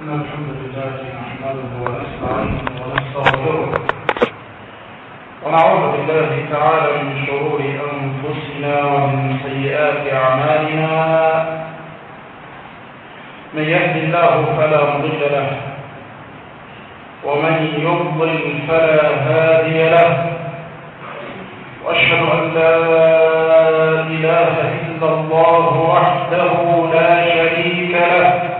الحمد لله نحمده ونستعينه ونستغفره. ونعوذ بالله تعالى من شرور أنفسنا ومن سيئات أعمالنا. من يهد الله فلا مضل له ومن يضلل فلا هادي له. وأشهد أن لا إله إلا الله وحده لا شريك له.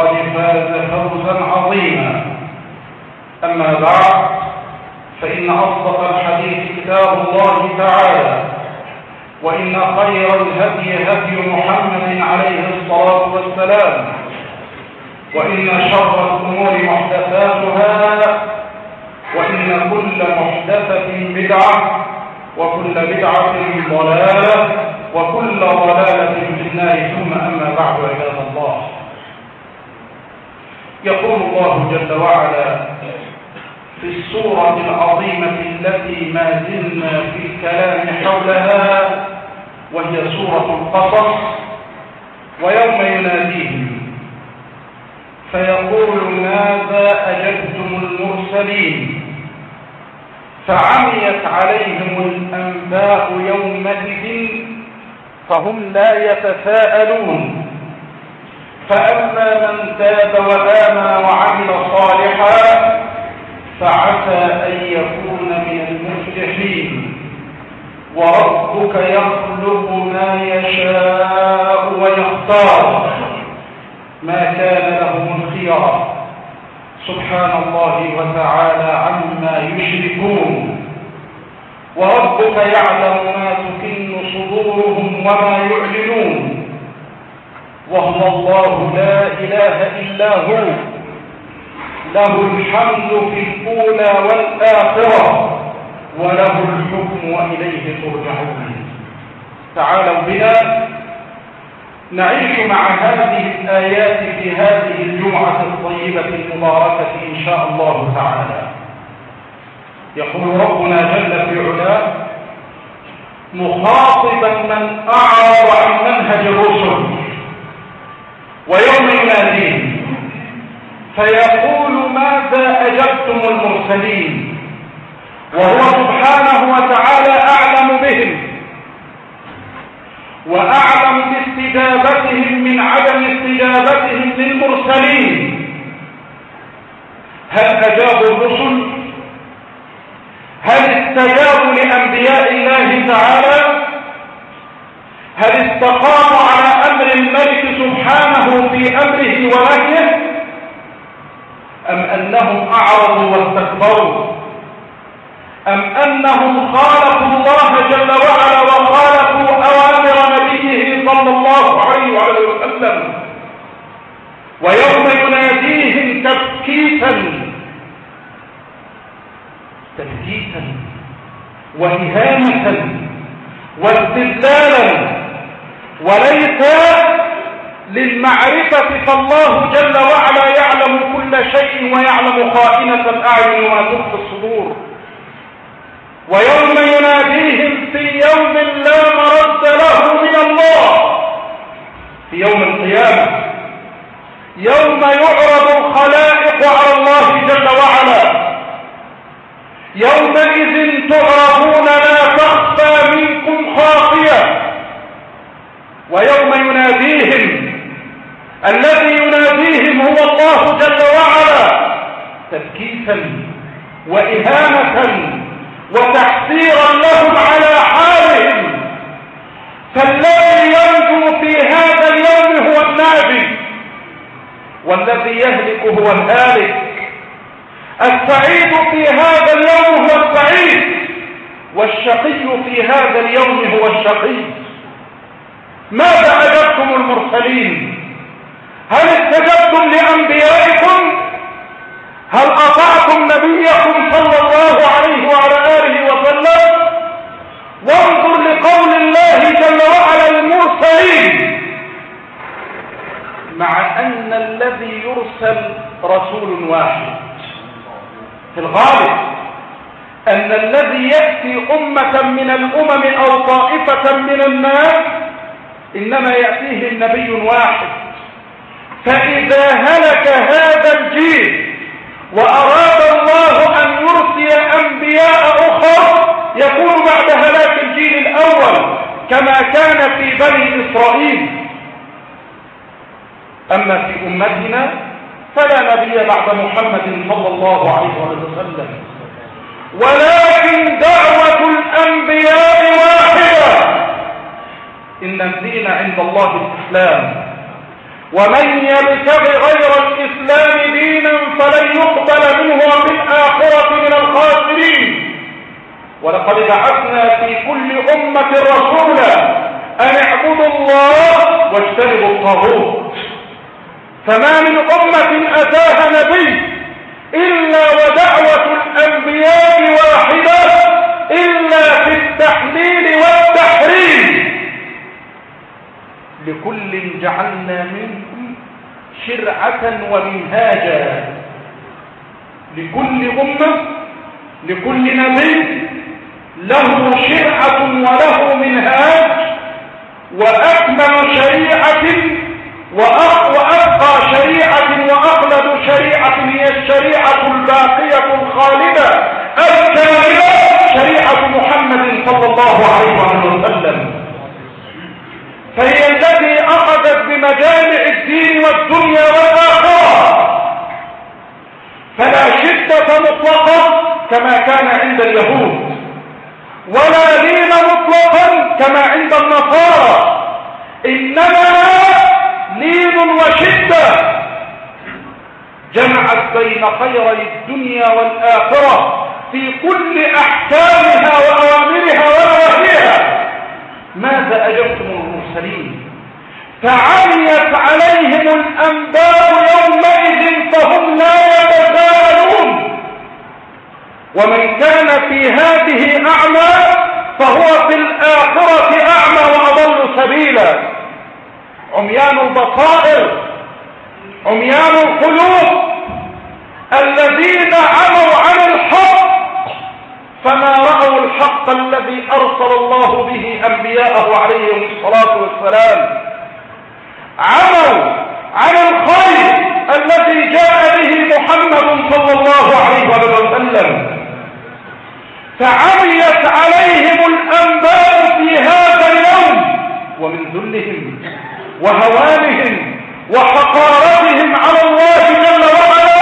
أما بعد فإن أصدق الحديث كتاب الله تعالى وإن خير الهدي هدي محمد عليه الصلاة والسلام وإن شر الأمور محدثاتها وإن كل محدثة بدعة وكل بدعة ضلالة وكل ضلالة في النار. ثم أما بعد عباد الله. يقول الله جل وعلا في السورة العظيمة التي ما زلنا في الكلام حولها وهي سورة القصص ويوم يناديهم. فيقول ماذا أجبتم المرسلين؟ فعميت عليهم الأنباء يومئذ فهم لا يتساءلون. فأما من تاب وآمن وعمل صالحا فعسى أن يكون من المفلحين. وربك يخلق ما يشاء ويختار. ما كان لهم الخيار. سبحان الله وتعالى عما يشركون. وربك يعلم ما تكن صدورهم وما يعلنون. وهو الله لا إله إلا هو. له الحمد في الأولى والآخرة وله الحكم وإليه ترجعون. تعالوا بنا. نعيش مع هذه الآيات في هذه الجمعة الطيبة المباركة إن شاء الله تعالى. يقول ربنا جل في علاه مخاطبا من أعرض عن منهج الرسل ويوم يناديه فيقول ماذا أجبتم المرسلين؟ وهو سبحانه وتعالى أعلم بهم وأعلم باستجابتهم من عدم استجابتهم للمرسلين. هل أجابوا الرسل؟ هل استجابوا لأنبياء الله تعالى؟ هل استقاموا على أمر الملك سبحانه في أمره ونهيه أم أنهم أعرضوا واستكبروا؟ أم أنهم خالفوا الله جل وعلا وخالفوا أوامر نبيه صلى الله عليه وعلى وسلم؟ ويوم يناديهم تبكيتا. تبكيتا. وإهانة واستدلالا. وليس للمعرفة فالله جل وعلا يعلم كل شيء ويعلم خائنة الأعين وما تخفي الصدور. ويوم يناديهم في يوم لا مرد له من الله. في يوم القيامة. يوم يعرض الخلائق على الله جل وعلا. يومئذ تعرضون لا تخفى منكم خافية. ويوم يناديهم الذي يناديهم هو الله جل وعلا تبكيتا وإهانة وتحسيرا لهم على حالهم. فالذي ينجو في هذا اليوم هو الناجي والذي يهلك هو الهالك. السعيد في هذا اليوم هو السعيد والشقي في هذا اليوم هو الشقي. ماذا أجبتم المرسلين؟ هل استجبتم لأنبيائكم؟ هل أطعتم نبيكم صلى الله عليه وعلى آله وسلم؟ وانظر لقول الله جل وعلا المرسلين. مع أن الذي يرسل رسول واحد. في الغالب أن الذي يأتي أمة من الأمم أو طائفة من الناس إنما يأتيه النبي واحد. فإذا هلك هذا الجيل وأراد الله أن يرسل أنبياء أخر يكون بعد هلاك الجيل الأول كما كان في بني إسرائيل. أما في أمتنا فلا نبي بعد محمد صلى الله عليه وسلم. ولكن دعوة الأنبياء واحدة. إن الدين عند الله الإسلام. ومن يبتغ غير الإسلام دينا فلن يقبل منه وفي الآخرة من الخاسرين. ولقد بعثنا في كل أمة رسولا أن اعبدوا الله واجتنبوا الطاغوت. فما من أمة أتاها نبي إلا ودعوة الأنبياء واحدة إلا في التحليل والتحريم لكل جعلنا منكم شرعة ومنهاجا. لكل أمة لكل نبي له شرعة وله منهاج وأكمل شريعة وأبقى شريعة وأخلد شريعة هي الشريعة الباقية الخالدة الكاملة شريعة محمد صلى الله عليه وسلم. فهي بمجامع الدين والدنيا والآخرة. فلا شدة مطلقة كما كان عند اليهود ولا لين مطلقا كما عند النصارى. إنما لين وشدة. جمعت بين خيري الدنيا والآخرة في كل أحكامها وأوامرها ونواهيها ماذا أجبتم المرسلين؟ فعميت عليهم الأنباء يومئذ فهم لا يتساءلون ومن كان في هذه أعمى فهو في الآخرة أعمى وأضل سبيلا. عميان البصائر عميان القلوب الذين عموا عن الحق فما رأوا الحق الذي أرسل الله به أنبياءه عليهم الصلاة والسلام. عموا عن الخير الذي جاء به محمد صلى الله عليه وسلم. فعميت عليهم الأنباء في هذا اليوم ومن ذلهم وهوانهم وحقارتهم على الله جل وعلا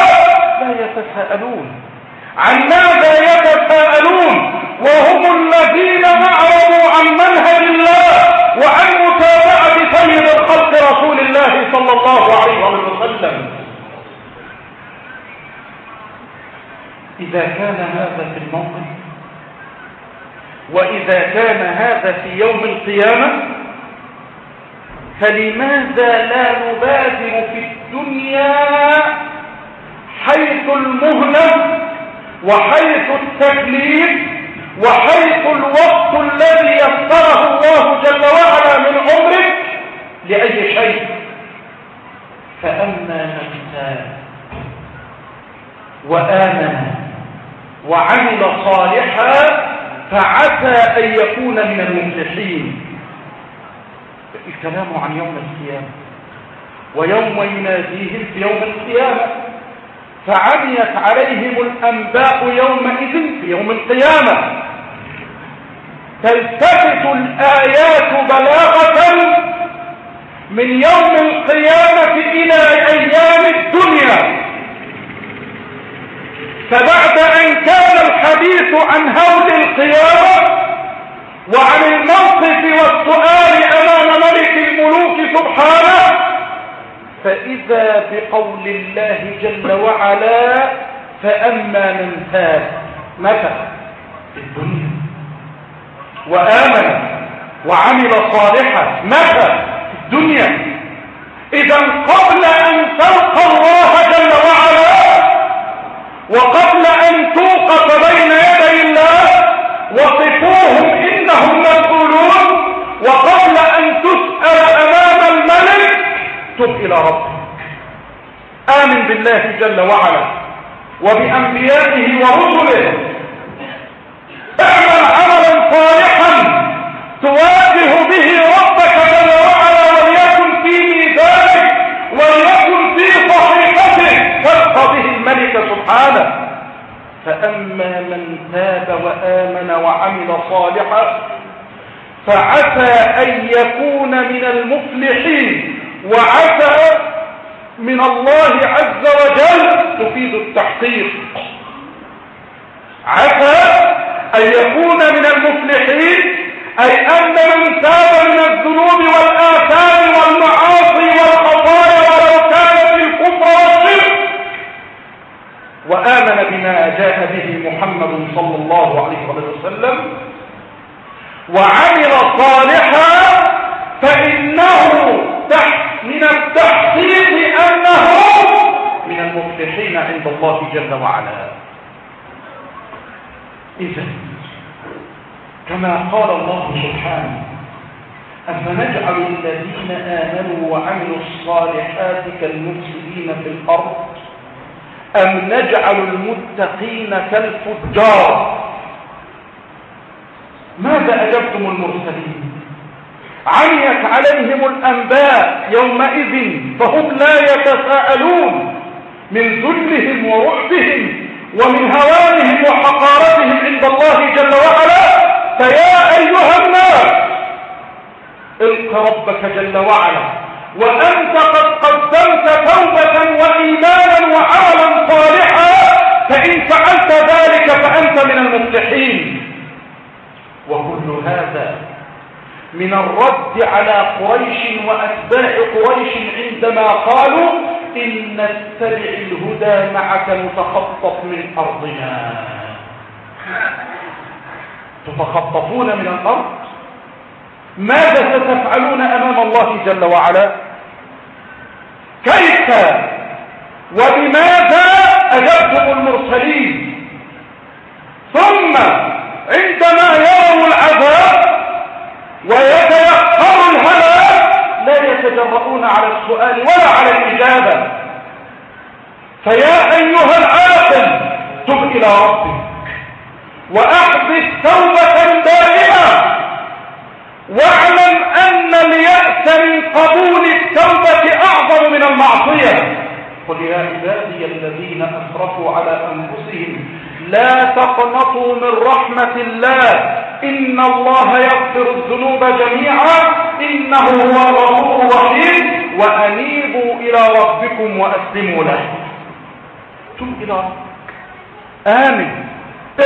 لا يتساءلون. عن ماذا يتساءلون وهم الذين أعرضوا عن منهج الله وعن متابعة سيد الخلق رسول الله صلى الله عليه وسلم إذا كان هذا في الموقف وإذا كان هذا في يوم القيامة فلماذا لا نبادر في الدنيا حيث المهلة وحيث التكليف وحيث الوقت الذي يسره الله جل وعلا من عمرك لأي شيء؟ فأما من تاب وآمن وعمل صالحا فعسى أن يكون من المفلحين. الكلام عن يوم القيامة ويوم يناديهم في يوم القيامة فعميت عليهم الأنباء يومئذ في يوم القيامة. تلتفت الآيات بلاغة من يوم القيامة إلى أيام الدنيا. فبعد أن كان الحديث عن هول القيامة وعن الموقف والسؤال أمام ملك الملوك سبحانه فإذا بقول الله جل وعلا فأما من تاب متى؟ الدنيا. وآمن وعمل صالحا متى؟ الدنيا. إذا قبل أن تلقى الله وقبل أن توقف بين يدي الله وصفوهم إنهم مسؤولون وقبل أن تسأل أمام الملك تب إلى ربك. آمن بالله جل وعلا وبأنبيائه ورسله. اعمل عملا صالحا تواجه به سبحانه فأما من تاب وآمن وعمل صالحا فعسى أن يكون من المفلحين وعسى من الله عز وجل تفيد التحقيق. عسى أن يكون من المفلحين أي أن من تاب من الذنوب والآثام وآمن بما جاء به محمد صلى الله عليه وسلم وعمل صالحا فإنه من التحقيق أنه من المفلحين عند الله جل وعلا. إذا كما قال الله سبحانه أفنجعل الذين آمنوا وعملوا الصالحات كالمفسدين في الأرض؟ أم نجعل المتقين كالفجار؟ ماذا أجبتم المرسلين؟ عميت عليهم الأنباء يومئذ فهم لا يتساءلون من ذلهم ورعبهم ومن هوانهم وحقارتهم عند الله جل وعلا. فيا أيها الناس الق ربك جل وعلا. وأنت قد قدمت توبة وإيمانا وعملا صالحا فإن فعلت ذلك فأنت من المفلحين. وكل هذا من الرد على قريش وأتباع قريش عندما قالوا إن نتبع الهدى معك نتخطف من أرضنا. تتخطفون من الأرض؟ ماذا ستفعلون أمام الله جل وعلا؟ كيف وبماذا أجبتم المرسلين؟ ثم عندما يروا العذاب ويتيقروا الهلاك لا يتجرؤون على السؤال ولا على الإجابة. فيا أيها العاقل تب إلى ربك وأحدث توبة واعلم أن اليأس من قبول التوبة أعظم من المعصية. قل يا عبادي الذين أسرفوا على أنفسهم لا تقنطوا من رحمة الله. إن الله يغفر الذنوب جميعا. إنه هو الغفور الرحيم. وأنيبوا إلى ربكم وأسلموا له. تم إلى ربك آمن.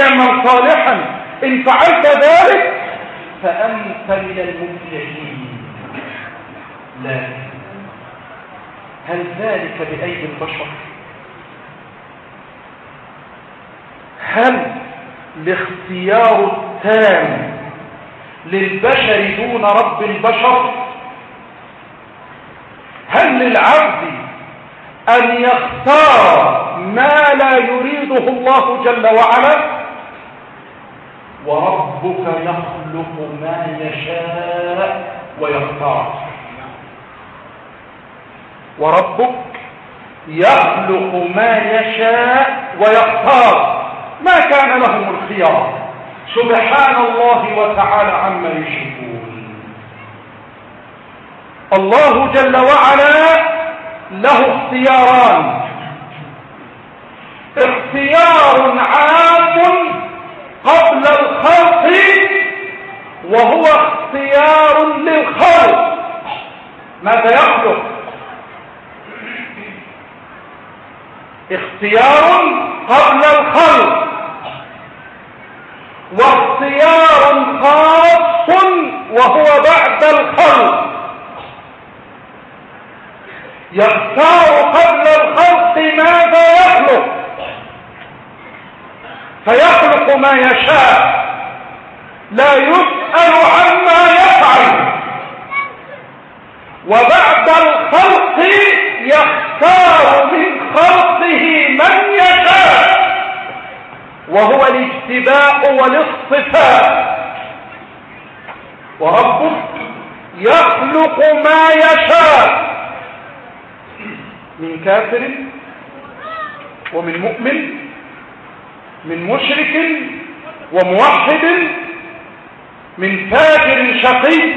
اعمل صالحا. إن فعلت ذلك فأنت من المفلحين. لا. هل ذلك بأيدي البشر؟ هل الاختيار التام للبشر دون رب البشر؟ هل للعبد أن يختار ما لا يريده الله جل وعلا؟ وربك يخلق ما يشاء ويختار. وربك يخلق ما يشاء ويختار. ما كان لهم الخيار. سبحان الله وتعالى عما يشركون. الله جل وعلا له اختياران. اختيار عام قبل الخلق وهو اختيار للخلق. ماذا يخلق؟ اختيار قبل الخلق واختيار خاص وهو بعد الخلق. يختار قبل الخلق ماذا يخلق؟ فيخلق ما يشاء. لا يسأل عما يفعل. وبعد الخلق يختار من خلقه من يشاء. وهو الاجتباء والاصطفاء. وربك يخلق ما يشاء. من كافر ومن مؤمن من مشرك وموحد من فاجر شقي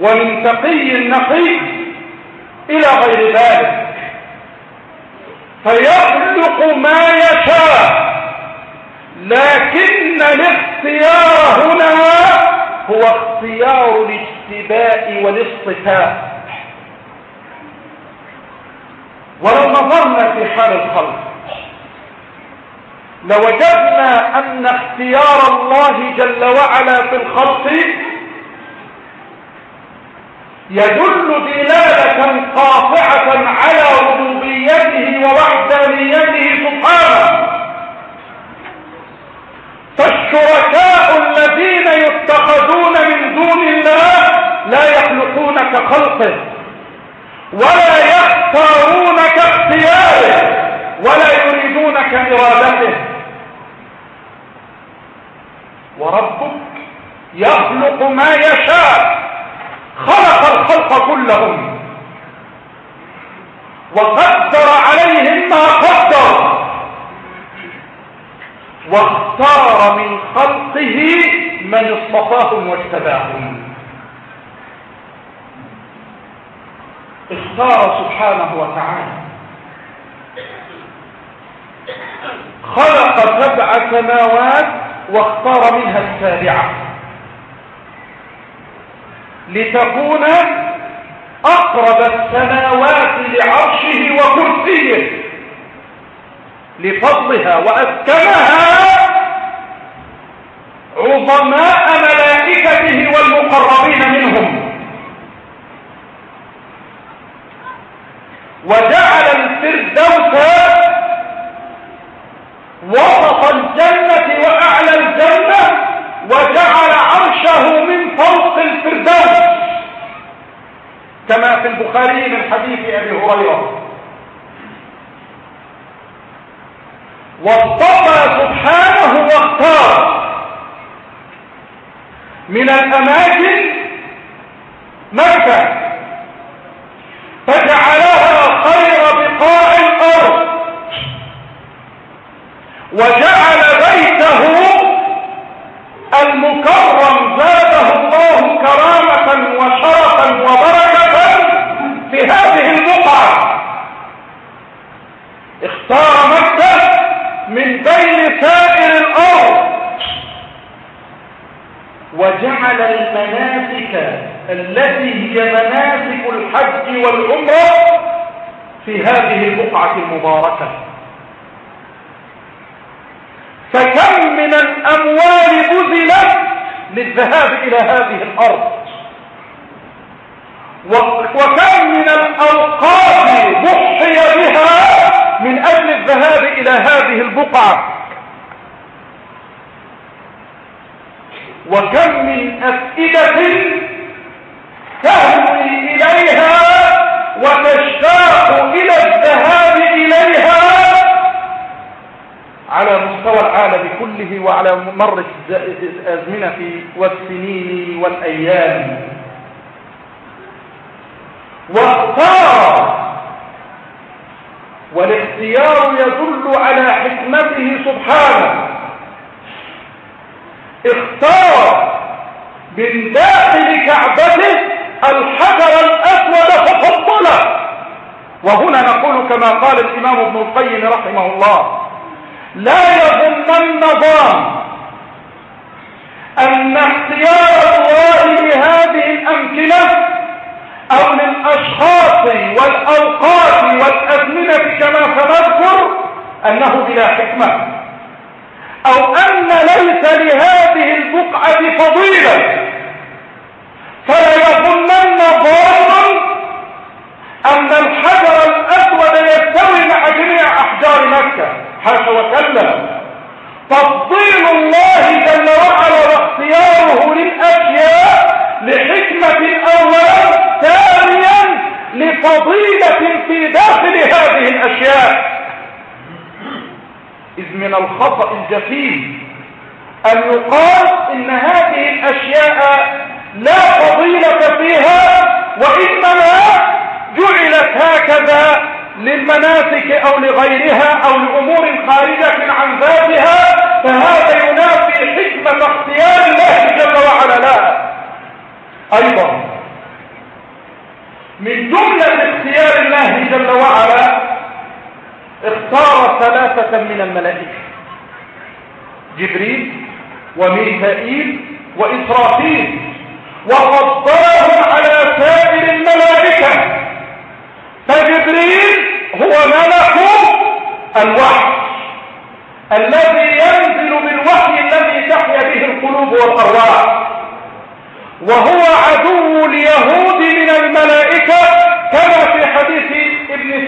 ومن تقي نقي إلى غير ذلك. فيخلق ما يشاء لكن الاختيار هنا هو اختيار الاجتباء والاصطفاء. ولو نظرنا في حال الخلق لوجدنا أن اختيار الله جل وعلا في الخلق يدل دلالة قاطعة على ربوبيته ووحدانيته سبحانه. فالشركاء الذين يتخذون من دون الله لا يخلقون كخلقه ولا يختارون كاختياره ولا يريدون كإرادته. وربك يخلق ما يشاء. خلق الخلق كلهم. وقدر عليهم ما قدر. واختار من خلقه من اصطفاهم واجتباهم. اختار سبحانه وتعالى. خلق سبع سماوات واختار منها السابعة. لتكون أقرب السماوات لعرشه وكرسيه. لفضلها وأسكنها عظماء ملائكته والمقربين منهم. وجعل الفردوس وسط الجنة وأعلى الجنة وجعل عرشه من فوق الفردوس كما في البخاري من حديث أبي هريرة. واصطفى سبحانه واختار. من الأماكن مكة. فجعلها خير بقاع الأرض. وجعل بيته المكرم زاده الله كرامة وشرفا وبركة في هذه البقعة اختار مكة من بين سائر الأرض. وجعل المناسك التي هي مناسك الحج والعمرة في هذه البقعة المباركة. فكم من الأموال بذلت للذهاب إلى هذه الأرض. وكم من الأوقات ضحي بها من أجل الذهاب إلى هذه البقعة. وكم من أفئدة تهوي إليها وتشتاق إلى الذهاب إليها على مستوى العالم كله وعلى مر الأزمنة والسنين والأيام. واختار والاختيار يدل على حكمته سبحانه. اختار من داخل كعبته الحجر الأسود ففضله وهنا نقول كما قال الإمام ابن القيم رحمه الله لا يظنن ظان أن اختيار الله لهذه الأمكنة أو للأشخاص والأوقات والأزمنة كما سنذكر أنه بلا حكمة. أو أن ليس لهذه البقعة فضيلة. فلا يظنن ظالم أن الحجر الأسود يستوي مع جميع أحجار مكة. حاشا وكلا تفضيل الله جل وعلا واختياره للأشياء لحكمة ثانيا لفضيلة في داخل هذه الأشياء. إذ من الخطأ الجسيم أن يقال إن هذه الأشياء لا فضيلة فيها وإنما جعلت هكذا للمناسك أو لغيرها أو لأمور خارجة عن ذاتها فهذا ينافي حكمة اختيار الله جل وعلا. لها أيضا من جملة اختيار الله جل وعلا اختار ثلاثة من الملائكة. جبريل وميكائيل وإسرافيل وفضلهم على سائر الملائكة. فجبريل هو ملك الوحي الذي ينزل بالوحي الذي تحيا به القلوب والأرواح وهو عدو اليهود من الملائكة.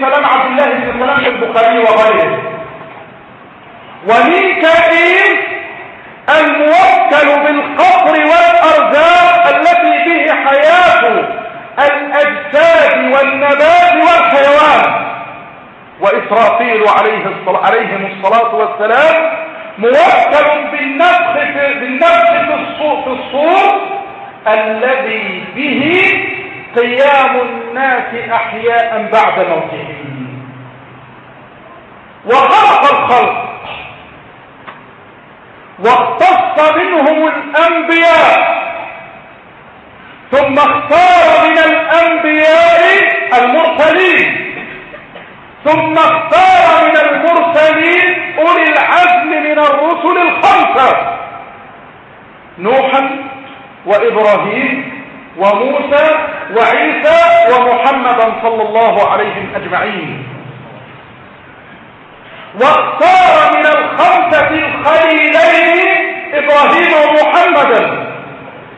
سلام عبد الله بن سلام البخاري وغيره. وميكائيل الموكل بالقطر والأرزاق التي به حياة الأجساد والنبات والحيوان. وإسرافيل عليه الصلاة عليهم الصلاة والسلام موكل بالنفخ في, بالنفخ في الصور الذي به قيام الناس أحياء بعد موتهم. وخلق الخلق. واختص منهم الأنبياء. ثم اختار من الأنبياء المرسلين. ثم اختار من المرسلين أولي العزم من الرسل الخمسة. نوحا وإبراهيم وموسى وعيسى ومحمدا صلى الله عليهم أجمعين. واختار من الخمسة الخليلين إبراهيم ومحمدا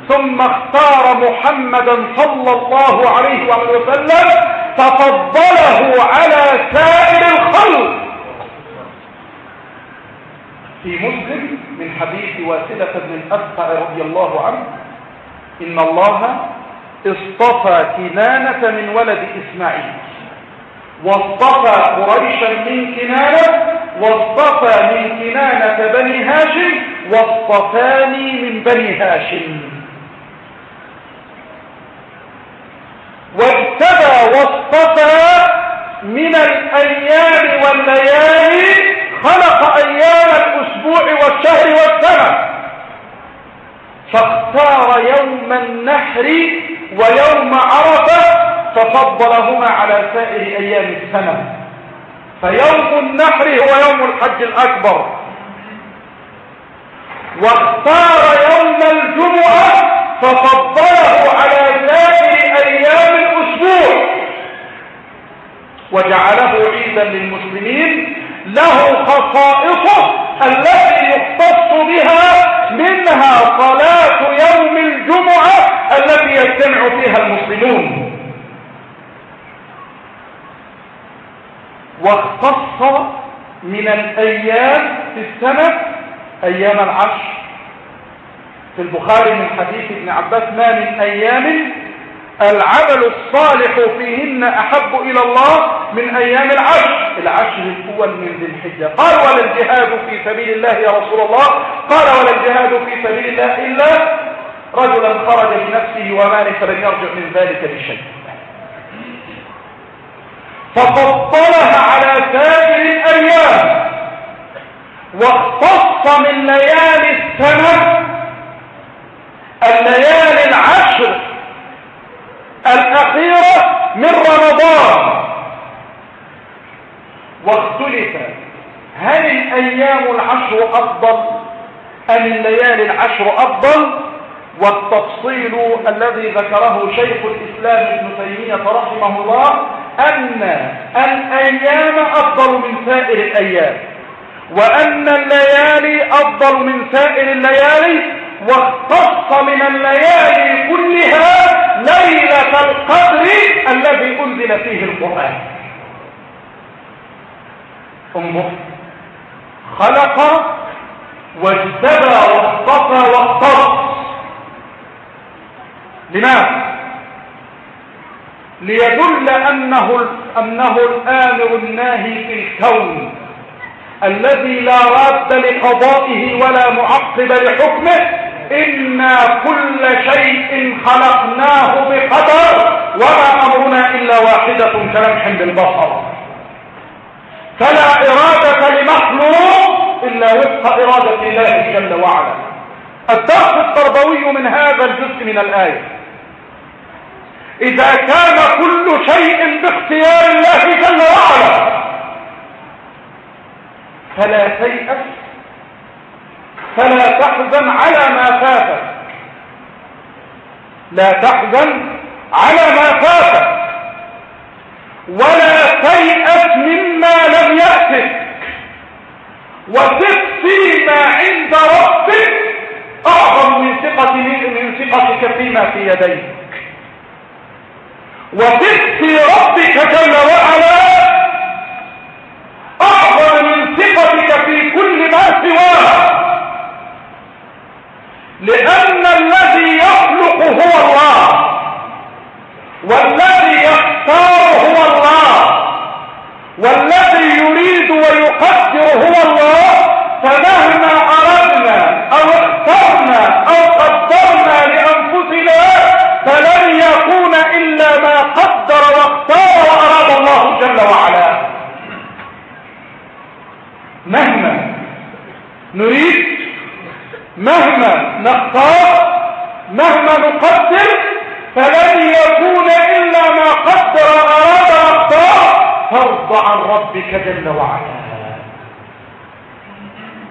ثم اختار محمدا صلى الله عليه وسلم ففضله على سائر الخلق. في مسلم من حديث واسلة بن الأسقع رضي الله عنه إن الله اصطفى كنانة من ولد إسماعيل. واصطفى قريشا من كنانة واصطفى من كنانة بني هاشم واصطفاني من بني هاشم. واجتبى واصطفى من الأيام والليالي خلق أيام الأسبوع والشهر والسنة. فاختار يوم النحر ويوم عرفة ففضلهما على سائر أيام السنة. فيوم النحر هو يوم الحج الأكبر. واختار يوم الجمعة ففضله على سائر أيام الأسبوع. وجعله عيدا للمسلمين. له خصائصه التي يختص بها منها صلاة يوم الجمعة التي يجتمع فيها المسلمون. واختص من الأيام في السنة أيام العشر في البخاري من حديث ابن عباس ما من أيام العمل الصالح فيهن أحب إلى الله من أيام العشر العشر الأول من ذي الحجة. قال ولا الجهاد في سبيل الله يا رسول الله. قال ولا الجهاد في سبيل الله إلا رجلا خرج بنفسه وماله فلم يرجع من ذلك بشيء. ففضلها على سائر الأيام. واختص من ليالي السنة. الليالي الأخيرة من رمضان. واختلف. هل الأيام العشر أفضل؟ أم الليالي العشر أفضل؟ والتفصيل الذي ذكره شيخ الإسلام ابن تيمية رحمه الله أن الأيام أفضل من سائر الأيام وأن الليالي أفضل من سائر الليالي واختص من الليالي كلها ليلة القدر الذي أنزل فيه القرآن. انظر خلق واجتبى واصطفى واختص لماذا؟ ليدل أنه, أنه الآمر الناهي في الكون الذي لا راد لقضائه ولا معقب لحكمه إنا كل شيء خلقناه بقدر وما أمرنا إلا واحدة كلمح بالبصر. فلا إرادة لمخلوق إلا وفق إرادة الله جل وعلا الدرس التربوي من هذا الجزء من الآية. إذا كان كل شيء باختيار الله جل وعلا فلا تيأس فلا تحزن على ما فاتك لا تحزن على ما فاتك ولا تيأس مما لم يأتك. وثق فيما عند ربك أعظم من ثقة من ثقتك فيما في يديك. وثق في ربك جل وعلا أعظم من ثقتك في كل ما سواه لأن الذي يخلق هو الله. والذي يختار هو الله والذي يريد ويقدر هو الله فمهما أردنا أو اخترنا أو قدرنا لأنفسنا فلن يكون إلا ما قدر واختار وأراد الله جل وعلا مهما نريد مهما نختار نقدر فلن يكون إلا ما قدر أراد واختار فارض عن ربك جل وعلا.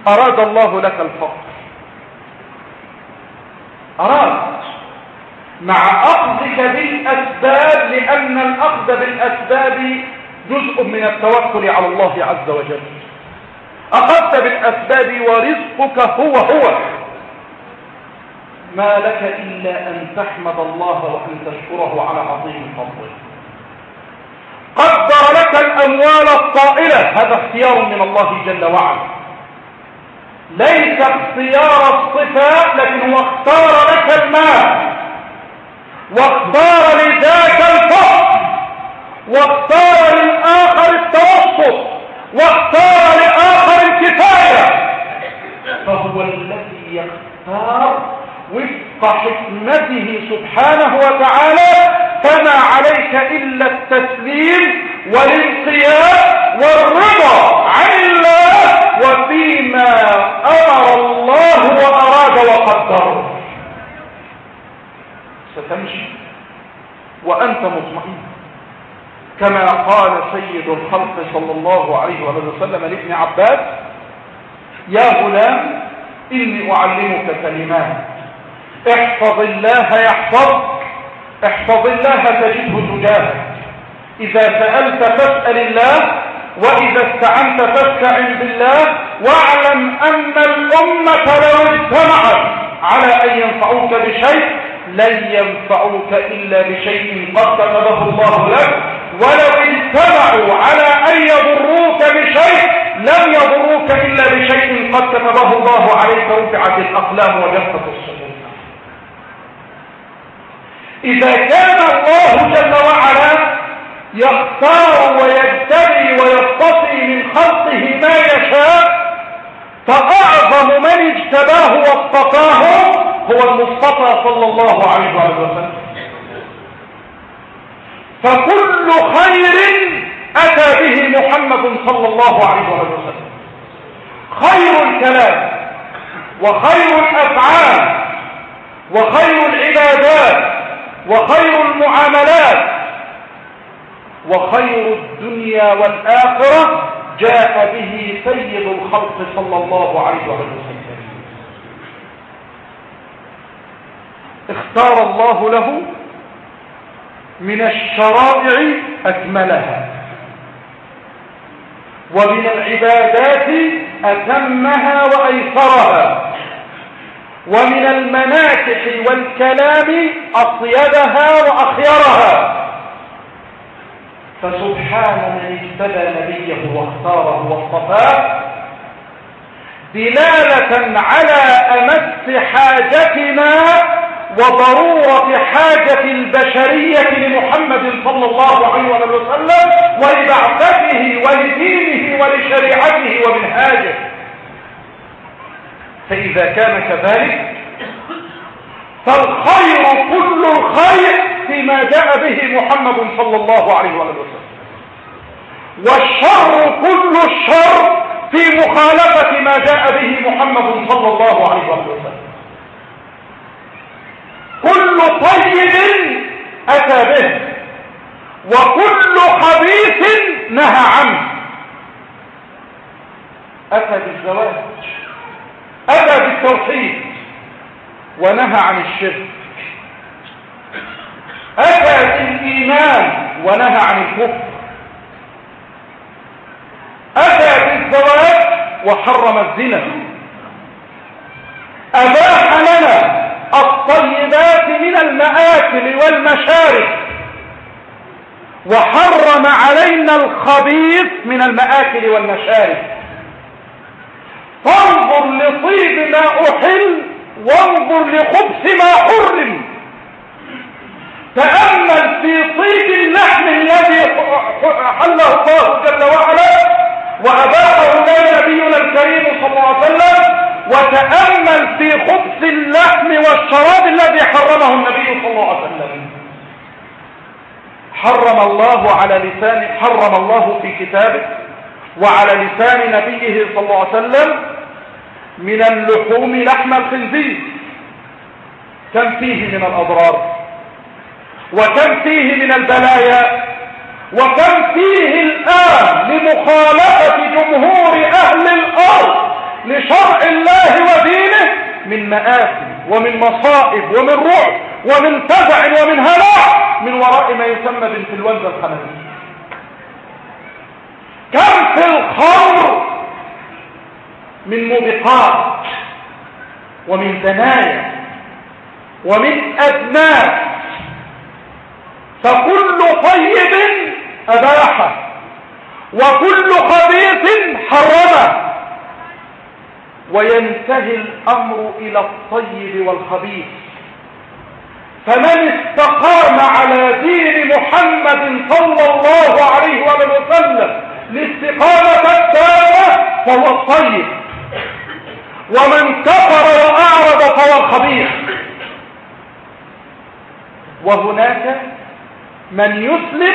أراد الله لك الفقر أراد. مع أخذك بالأسباب لأن الأخذ بالأسباب جزء من التوكل على الله عز وجل. أخذت بالأسباب ورزقك هو هو. ما لك إلا أن تحمد الله وأن تشكره على عظيم فضله. قدر لك الأموال الطائلة. هذا اختيار من الله جل وعلا. ليس اختيار الصفات لكن هو اختار لك المال. واختار لذاك الفضل. واختار للآخر التوسط واختار لآخر الكفاية فهو الذي يختار وفق حكمته سبحانه وتعالى فما عليك إلا التسليم والانقياد والرضا عن الله وفيما أمر الله وأراد وقدره ستمشي وأنت مطمئن. كما قال سيد الخلق صلى الله عليه وسلم لابن عباس يا غلام إني أعلمك كلمات. احفظ الله يحفظك. احفظ الله تجده تجاهك. إذا سألت فاسأل الله وإذا استعنت فاستعن بالله واعلم أن الأمة لو اجتمعت على أن ينفعوك بشيء لن ينفعوك إلا بشيء قد كتبه الله لك. ولو اجتمعوا على أن يضروك بشيء لم يضروك إلا بشيء قد كتبه الله عليك. رفعت الأقلام وجفت الصدور إذا كان الله جل وعلا يختار ويجتبي ويصطفي من خلقه ما يشاء فأعظم من اجتباه واصطفاه هو المصطفى صلى الله عليه وسلم. فكل خير أتى به محمد صلى الله عليه وسلم. خير الكلام وخير الأفعال وخير العبادات وخير المعاملات وخير الدنيا والآخرة جاء به سيد الخلق صلى الله عليه وسلم. اختار الله له من الشرائع أكملها ومن العبادات أتمها وأيسرها. ومن المناكح والكلام أصيدها وأخيرها. فسبحان من اجتبى نبيه واختاره واصطفاه دلالة على أمس حاجتنا وضرورة حاجة البشرية لمحمد صلى الله عليه وسلم ولبعثته ولدينه ولشريعته ومنهاجه. فإذا كان كذلك فالخير كل الخير فيما جاء به محمد صلى الله عليه وسلم. والشر كل الشر في مخالفة ما جاء به محمد صلى الله عليه وسلم. كل طيب أتى به وكل خبيث نهى عنه. أتى بالزواج. أتى بالتوحيد ونهى عن الشرك. أتى بالإيمان ونهى عن الكفر. أتى بالزواج وحرم الزنا. أباح لنا الطيبات من المآكل والمشارب. وحرم علينا الخبيث من المآكل والمشارب. فانظر لطيب ما أحل وانظر لخبث ما حرم. تأمل في طيب اللحم الذي حله الله جل وعلا وأباحه لنا نبينا الكريم صلى الله عليه وسلم وتأمل في خبث اللحم والشراب الذي حرمه النبي صلى الله عليه وسلم. حرم الله على لسان حرم الله في كتابه. وعلى لسان نبيه صلى الله عليه وسلم من اللحوم لحم الخنزير. كم فيه من الأضرار؟ وكم فيه من البلايا؟ وكم فيه الآن لمخالفة جمهور أهل الأرض لشرع الله ودينه من مآثم ومن مصائب ومن رعب ومن فزع ومن هلاع من وراء ما يسمى بالفلونزا الخنازير. كم في الخمر من موبقات ومن ثنايا ومن أدناس فكل طيب أباحه وكل خبيث حرمه وينتهي الأمر إلى الطيب والخبيث. فمن استقام على دين محمد صلى الله عليه وسلم الاستقامة التامة فهو الطيب. ومن كفر وأعرض فهو الخبيث. وهناك من يسلم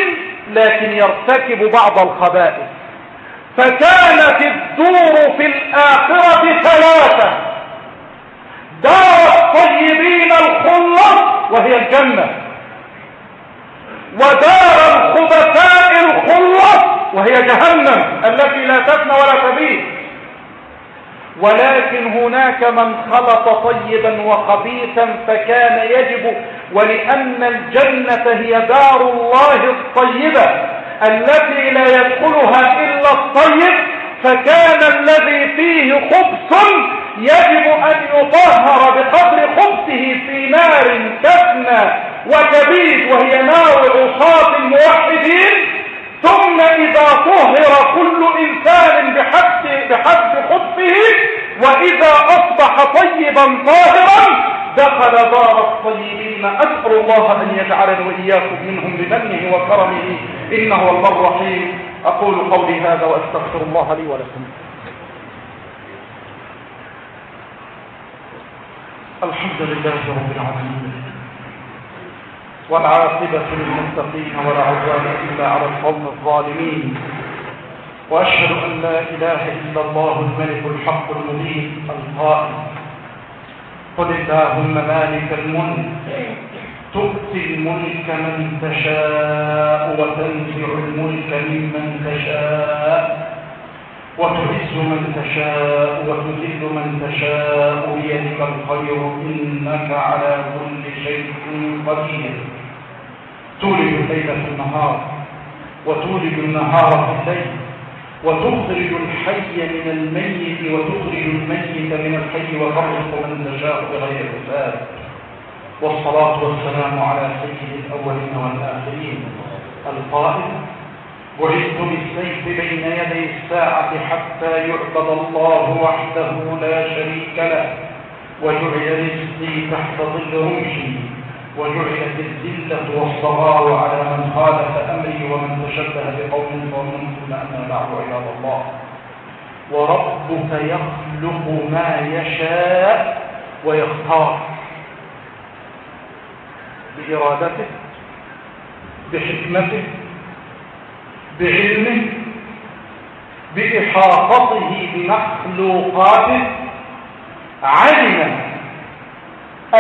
لكن يرتكب بعض الخبائث. فكانت الدور في الآخرة ثلاثة. دار الطيبين الخلة وهي الجنة. ودار الخبثاء الخلة وهي جهنم التي لا تفنى ولا تبيد ولكن هناك من خلط طيبا وخبيثا فكان يجب ولأن الجنة هي دار الله الطيبة. التي لا يدخلها إلا الطيب فكان الذي فيه خبث يجب أن يطهر بقدر خبثه في نار تفنى وتبيد وهي نار عصاة الموحدين ثم إذا طهر كل إنسان بحسب, بحسب خبثه وإذا أصبح طيبا طاهرا دخل دار الطيبين. أسأل الله أن يجعلني وإياكم منهم بمنه وكرمه. إنه البر الرحيم. أقول قولي هذا وأستغفر الله لي ولكم. الحمد لله رب العالمين. والعاقبة للمتقين ولا عدوان إلا على القوم الظالمين. وأشهد أن لا إله إلا الله الملك الحق المبين القائم قل اللهم مالك الملك تؤتي الملك من تشاء وتنزع الملك ممن تشاء. وتعز من تشاء وتذل من تشاء بيدك الخير إنك على كل شيء قدير. تولد الليل في النهار وتولد النهار في الليل وتخرج الحي من الميت وتخرج الميت من الحي وترزق من تشاء بغير حساب. والصلاة والسلام على سيد الأولين والآخرين. القائل بعثت بالسيف بين يدي الساعة حتى يعبد الله وحده لا شريك له وجعل رزقي تحت ظل رمحي وجعلت الذلة والصغار على من خالف أمري ومن تشبه بقوم ومن أما بعد عباد الله. وربك يخلق ما يشاء ويختار. بإرادته بحكمته بعلمه بإحاطته بمخلوقاته علم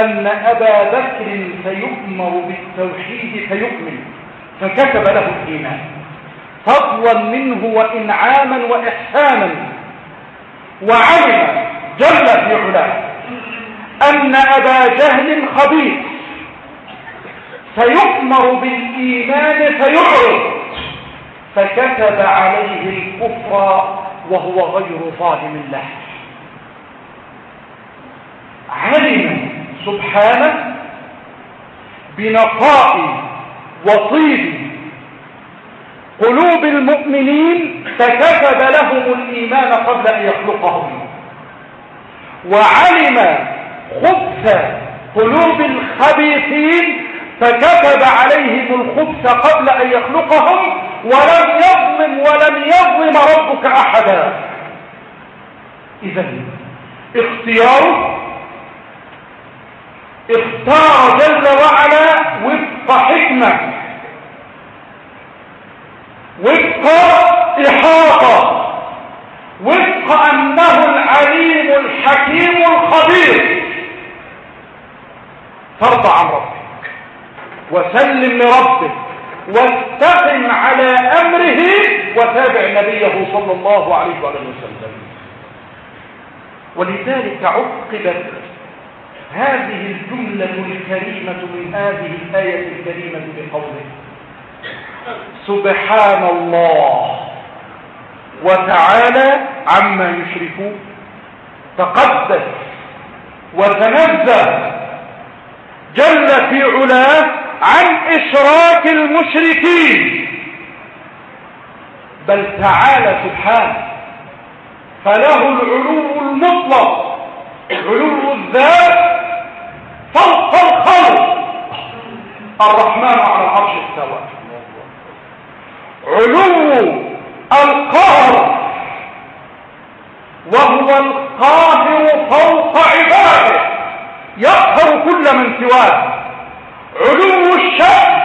أن أبا بكر سيؤمر بالتوحيد فيؤمن فكتب له الإيمان. فضلا منه وإنعاما وإحسانا. وعلم جل في علاه أن أبا جهل خبيث فيؤمر بالإيمان فيعرض. فكتب عليه الكفر وهو غير ظالم له. علم سبحانه بنقاء وطيب قلوب المؤمنين فكتب لهم الإيمان قبل أن يخلقهم. وعلم خبث قلوب الخبيثين فكتب عليهم الخبث قبل أن يخلقهم ولم يظلم ولم يظلم ربك أحدا. إذا اختياره اختار جل وعلا وفق حكمة. وفق إحاطة. وفق أنه العليم الحكيم الخبير. ترضى عن ربك. وسلم لربك واستقم على أمره وتابع نبيه صلى الله عليه وسلم. ولذلك عقبت هذه الجملة الكريمة من هذه الآية الكريمة بقوله سبحان الله وتعالى عما يشركون تقدس وتنزه جل في علاه عن إشراك المشركين. بل تعالى سبحانه فله العلو المطلق علو الذات فوق الخلق. الرحمن على العرش استوى. علو القهر وهو القاهر فوق عباده يقهر كل من سواه. علو الشأن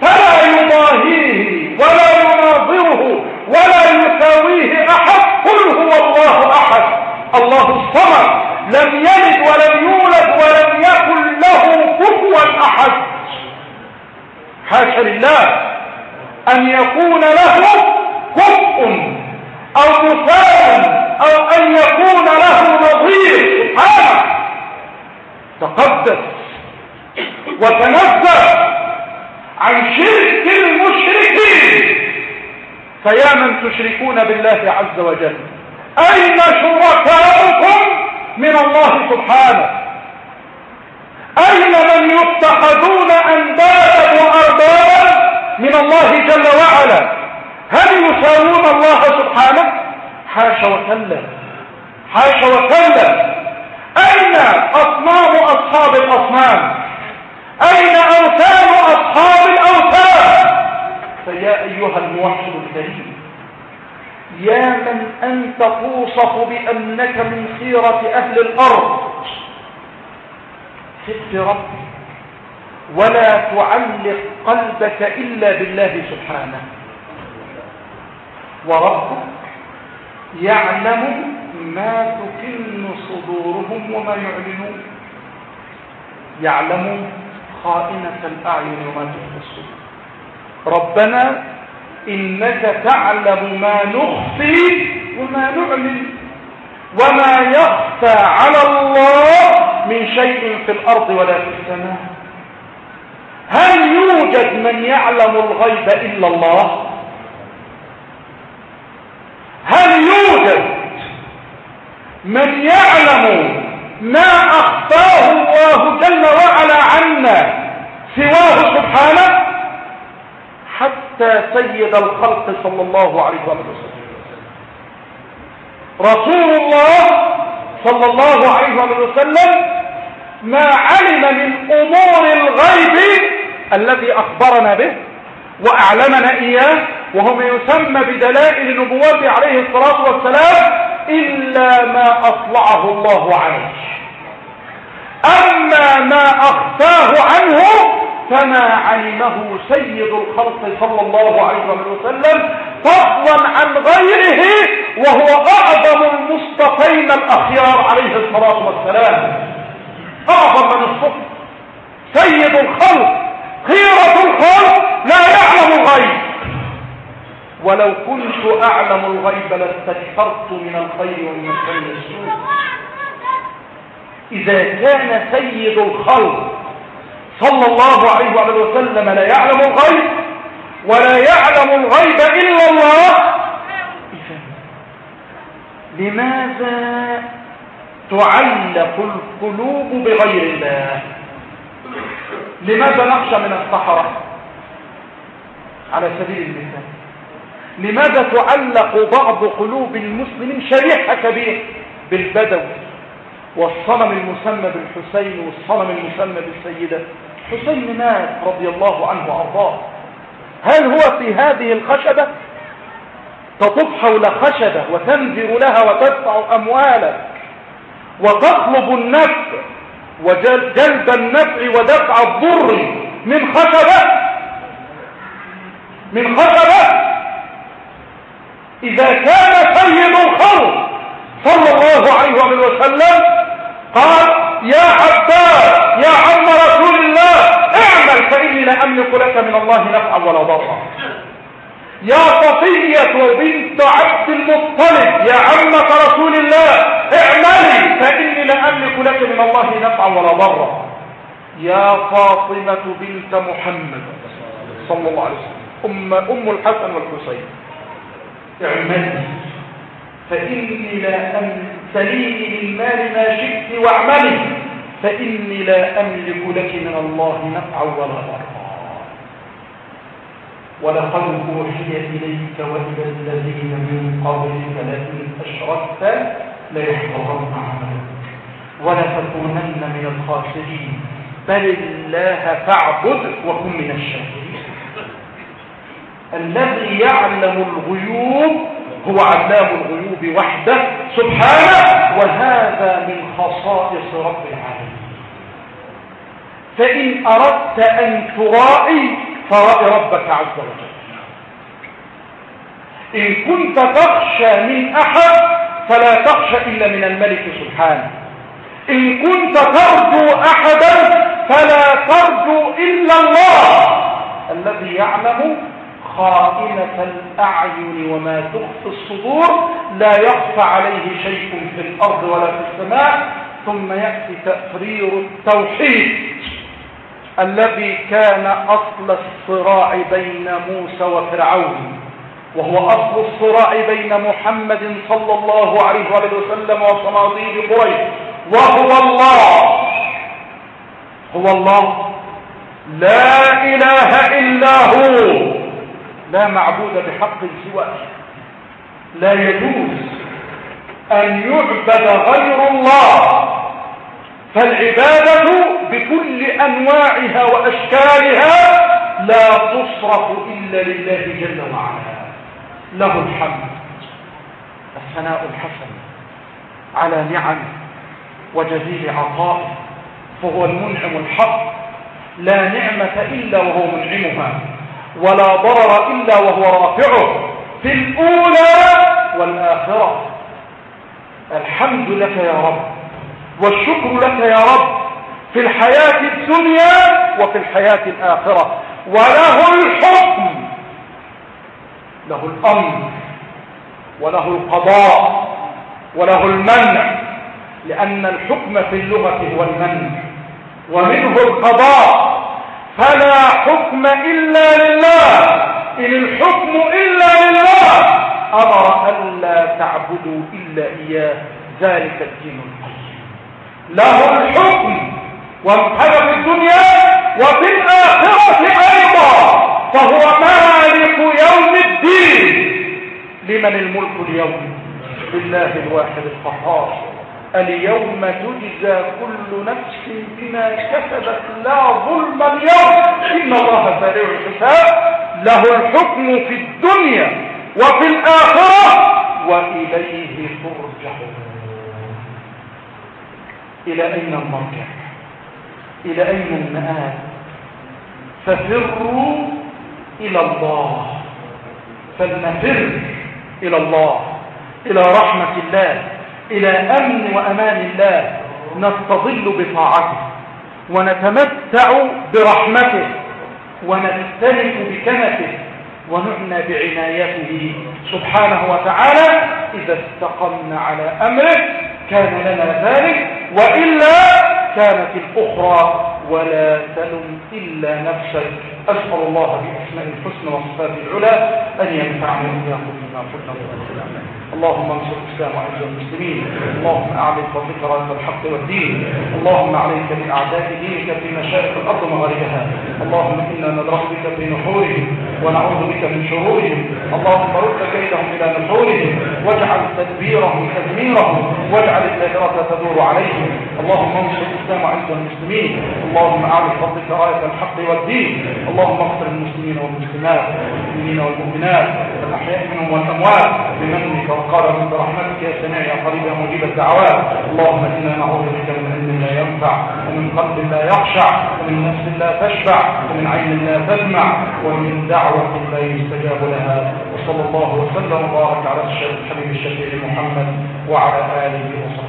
فلا يضاهيه ولا يناظره ولا يساويه أحد قل هو الله أحد. الله الصمد لم يلد ولم يولد ولم يكن له كفوا أحد. حاشا لله أن يكون له كفء أو مثال أو أن يكون له نظير. سبحانه. تقدس. وتنزه عن شرك المشركين. فيا من تشركون بالله عز وجل؟ أين شركاؤكم من الله سبحانه؟ أين من يتخذون أندادا وأربابا من الله جل وعلا؟ هل يساوون الله سبحانه؟ حاشا وكلا. حاشا وكلا. أين أصنام أصحاب الأصنام؟ أين أوثان أصحاب الأوثان؟ فيا أيها الموحد الكريم يا من أنت توصف بأنك من خيرة أهل الأرض. خف ربي ولا تعلق قلبك إلا بالله سبحانه. وربك يعلم ما تكن صدورهم وما يعلنون. يعلم خائنة الأعين وما تخفي الصدور. ربنا إنك تعلم ما نخفي وما نعلن. وما يخفى على الله من شيء في الأرض ولا في السماء. هل يوجد من يعلم الغيب إلا الله؟ هل يوجد من يعلم ما أخفاه الله جل وعلا عنا سواه سبحانه حتى سيد الخلق صلى الله عليه وسلم. رسول الله صلى الله عليه وسلم ما علم من أمور الغيب الذي أخبرنا به وأعلمنا إياه وهو ما يسمى بدلائل نبوته عليه الصلاة والسلام إلا ما أطلعه الله عليه. أما ما أخفاه عنه فما علمه سيد الخلق صلى الله عليه وسلم فضلا عن غيره وهو أعظم المصطفين الأخيار عليه الصلاة والسلام. أعظم من الصف. سيد الخلق خيرة الخلق لا يعلم الغيب. ولو كنت أعلم الغيب لاستكثرت من الخير ومن الخير السوء. إذا كان سيد الخلق صلى الله عليه وسلم لا يعلم الغيب ولا يعلم الغيب إلا الله لماذا تعلق القلوب بغير الله؟ لماذا نخشى من الصحراء على سبيل المثال. لماذا تعلق بعض قلوب المسلمين شريحة كبيرة؟ بالبدو والصنم المسمى بالحسين والصنم المسمى بالسيدة. حسين مات رضي الله عنه وأرضاه. هل هو في هذه الخشبة؟ تطف حول خشبة وتنذر لها وتدفع أموالك وتطلب النفع وجلب النفع ودفع الضر من خشبة. من خشبة. إذا كان سيد الخلق صلى الله عليه وسلم قال يا عباس يا عم رسول الله اعمل فإني لا أملك لك من الله نفعا ولا ضرا. يا صفية بنت عبد المطلب يا عمة رسول الله اعملي فإني لا أملك لك من الله نفعا ولا ضرا. يا فاطمة بنت محمد صلى الله عليه وسلم أم, أم الحسن والحسين. اعملي فإني لا أملك سليني من مال ما شئت واعملي. فإني لا أملك لك من الله نفعا ولا ضرا. ولقد أوحي إليك وإلى الذين من قبلك لئن أشركت ليحفظن عملك. ولتكونن من الخاسرين. بل الله فاعبد وكن من الشاكرين. الذي يعلم الغيوب هو علام الغيوب وحده سبحانه وهذا من خصائص رب العالمين. فإن أردت أن ترائي فرأي ربك عز وجل. إن كنت تخشى من أحد فلا تخشى إلا من الملك سبحانه. إن كنت ترجو أحدا فلا ترجو إلا الله الذي يعلم خائنة الأعين وما تخفي الصدور لا يخفى عليه شيء في الأرض ولا في السماء ثم يأتي تأفرير التوحيد الذي كان أصل الصراع بين موسى وفرعون وهو أصل الصراع بين محمد صلى الله عليه وسلم وصناديد قريش وهو الله هو الله. لا إله إلا هو. لا معبود بحق سواه. لا يجوز أن يعبد غير الله. فالعبادة بكل أنواعها وأشكالها لا تصرف إلا لله جل وعلا. له الحمد. الثناء الحسن على نعم وجزيل عطاء فهو المنعم الحق. لا نعمة إلا وهو منعمها. ولا ضرر إلا وهو رافعه في الأولى والآخرة. الحمد لك يا رب والشكر لك يا رب في الحياة الدنيا وفي الحياة الآخرة. وله الحكم له الأمر وله القضاء وله المنع لأن الحكم في اللغة هو المنع ومنه القضاء. فلا حكم إلا لله. إن الحكم إلا لله أمر ألا تعبدوا إلا إياه. ذلك الدين له الحكم وهذا في الدنيا وفي الآخرة أيضا فهو مالك يوم الدين. لمن الملك اليوم؟ لله الواحد القهار. اليوم تجزى كل نفس بما كسبت لا ظلم اليوم. إن الله سريع الحساب. له الحكم في الدنيا وفي الآخرة وإليه ترجعون. إلى أين المرجع؟ إلى أين المآب؟ ففروا إلى الله. فلنفر إلى الله إلى رحمة الله. إلى أمن وأمان الله نستظل بطاعته ونتمتع برحمته ونستلف بكنفه ونعنى بعنايته سبحانه وتعالى إذا استقمنا على أمره كان لنا ذلك وإلا كانت الأخرى ولا تلم إلا نفسك أسأل الله بأسماء الحسن وصفات العلا أن ينفعني وإياكم بما قلنا. وقلنا اللهم انصر الإسلام وعز المسلمين. اللهم اعلي فضلك رايه الحق والدين. اللهم عليك بأعداء دينك في مشارق الأرض ومغاربها. اللهم إنا ندرس بك في نحورهم ونعوذ بك من شرورهم. اللهم رد كيدهم إلى نحورهم. واجعل تدبيرهم تدميرهم. واجعل الدائره تدور عليهم. اللهم انصر الإسلام وعز المسلمين. اللهم اعلي فضلك رايه الحق والدين. اللهم اغفر المسلمين والمسلمات المؤمنين والمؤمنات الأحياء منهم والأموات بمنك وقال من برحمتك يا سميع يا قريب يا مجيب الدعوات اللهم إنا نعوذ بك من علم لا ينفع ومن قلب لا يخشع ومن نفس لا تشبع ومن عين لا تدمع ومن دعوة لا يستجاب لها. وصلى الله وسلم وبارك على الحبيب الشفيع محمد وعلى آله وصحبه.